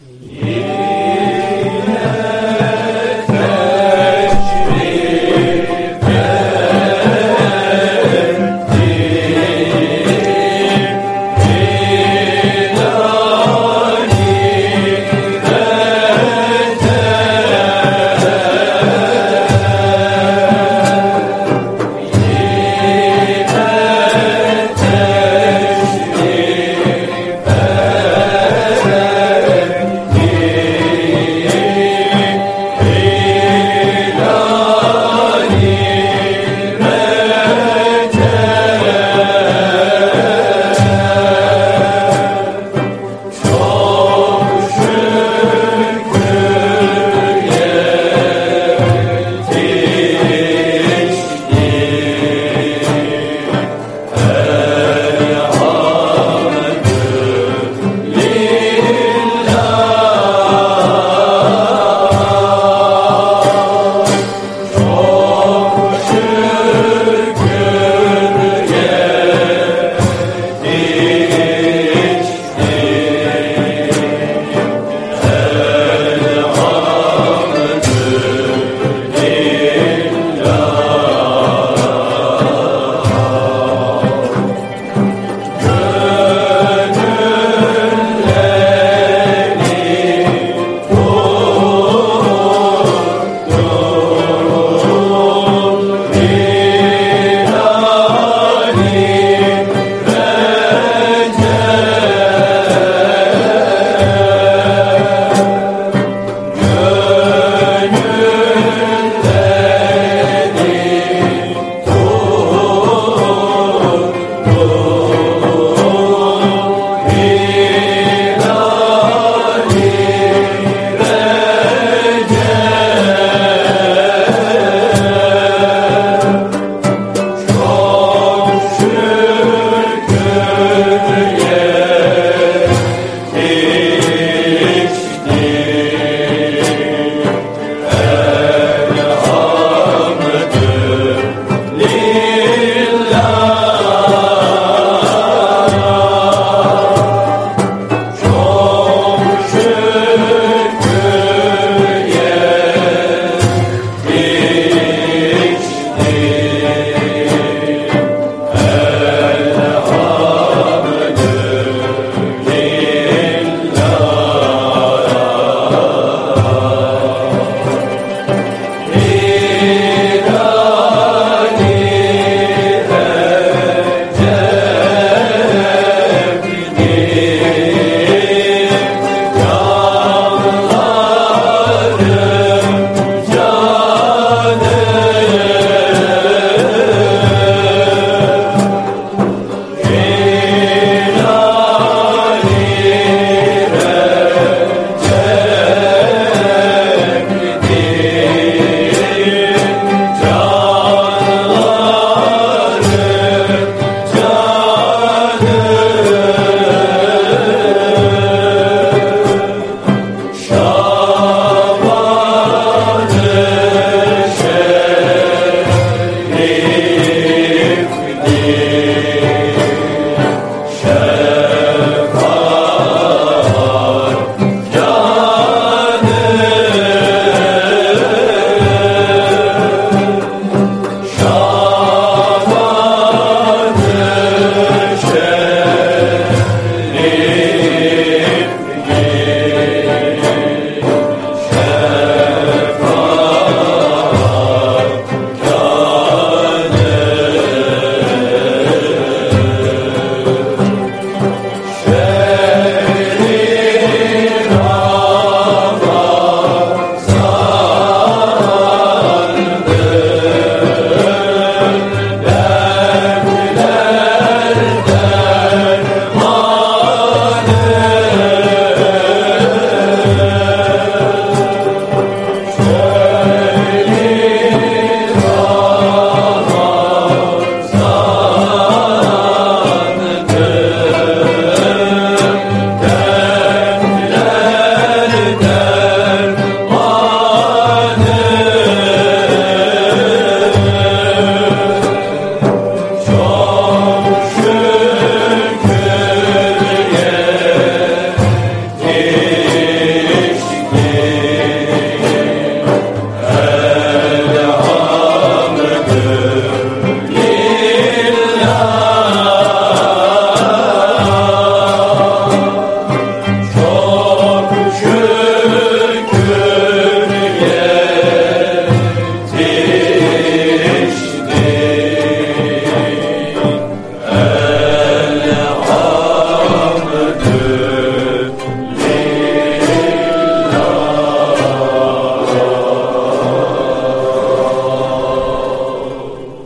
Yeah.